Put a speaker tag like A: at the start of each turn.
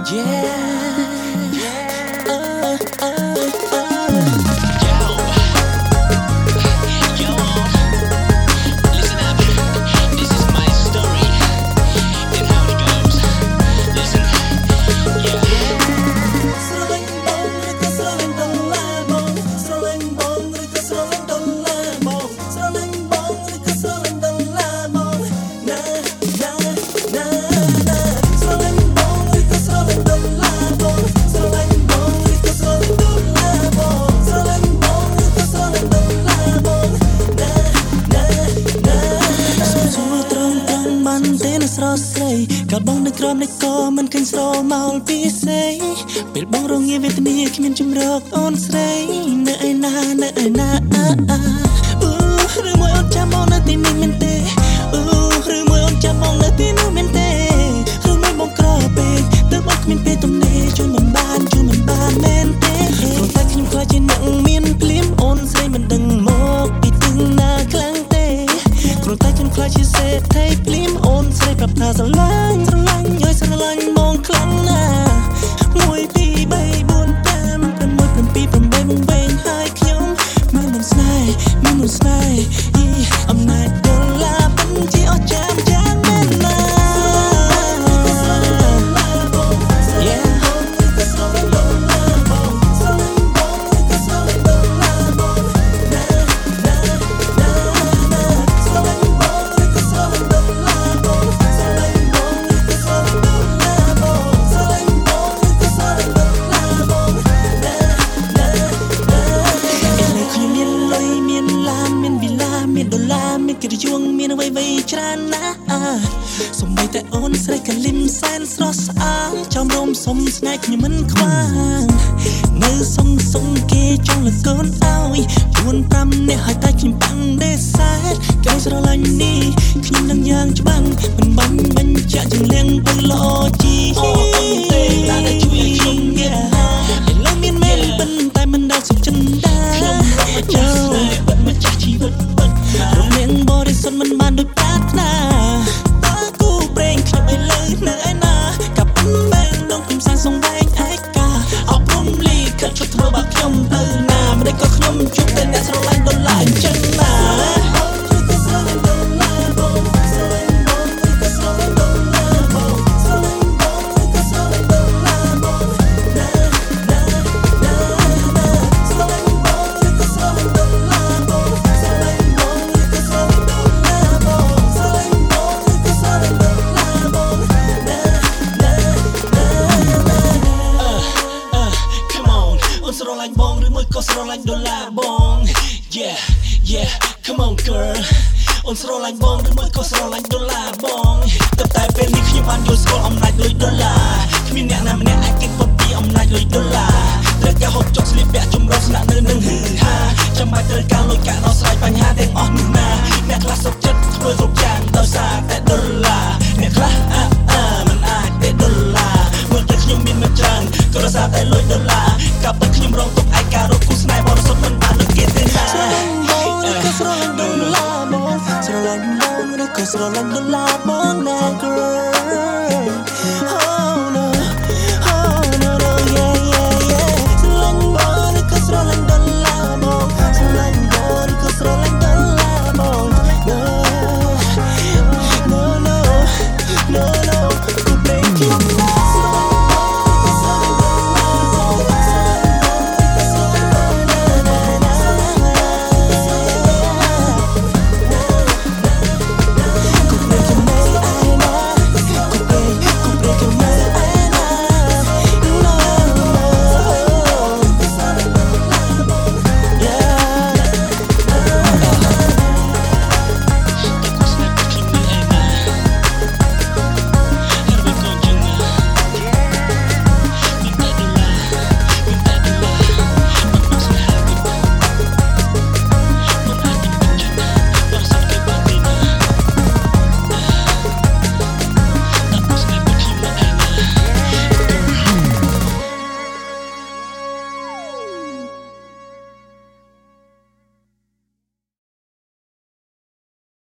A: Yeah. កាលបងនៅក្រោមនៃកមិនឃើញស្រមោលពីសេពេលបងរងាវេទនាគ្មានជំរកអូនស្រីនៅឯណានៅឯណាអូឬមួយអូនចាំមកនៅទីនេះមែនទេអូឬមួយអូនចាំមកនៅទី មានដុល្លារមានកិត្តិយសមានអ្វីៗច្រើនណាស់សំបីតែអូនស្រីកលឹមសែនស្រស់ស្អាតចំរំសុំស្នេហ៍ខ្ញុំមិនខ្វាងនៅសុំសុំគេចង់លកូនឲ្យ4 5នាក់ហើយតែខ្ញុំបាំងដេសាទគេស្រឡាញ់នេះខ្ញុំនឹងយ៉ាងច្បាស់មិនបាញ់ ស្រឡាញ់ដុល្លារបង yeah yeah come on girl អូនស្រឡាញ់បងឬមួយក៏ស្រឡាញ់ដុល្លារបងតែតែពេលនេះខ្ញុំបានយល់ស្គាល់អំណាចលុយដុល្លារគ្មានអ្នកណាម្នាក់អាចគិតបំពីអំណាចលុយដុល្លារត្រូវការហូបចុកស្លៀកពាក់ច Cause all I'm the love my girl.